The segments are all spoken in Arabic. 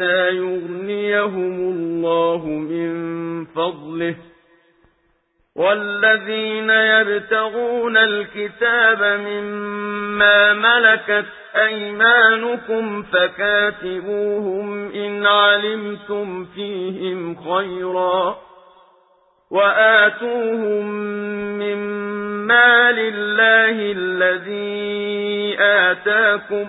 حتى يغنيهم الله من فضله والذين يبتغون الكتاب مما ملكت أيمانكم فكاتبوهم إن علمتم فيهم خيرا وآتوهم من مال الله الذي آتاكم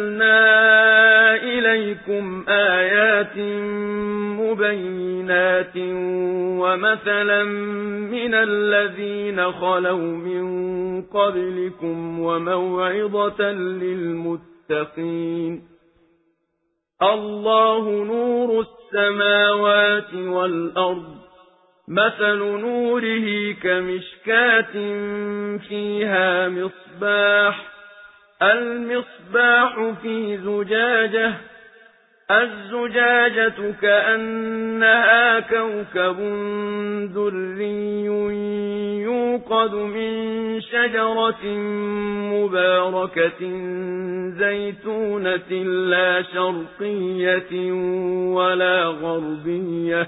إِلَيْكُمْ آيَاتٍ مُبَيِّنَاتٍ وَمَثَلًا مِنَ الَّذِينَ خَلَوْا مِن قَبْلِكُمْ وَمَوْعِظَةً لِلْمُتَّقِينَ. اللَّهُ نُورُ السَّمَاوَاتِ وَالْأَرْضِ مثل نوره كمشكاة فيها مصباح المصباح في زجاجة الزجاجة كأنها كوكب دري يوقد من شجرة مباركة زيتونة لا شرقية ولا غربية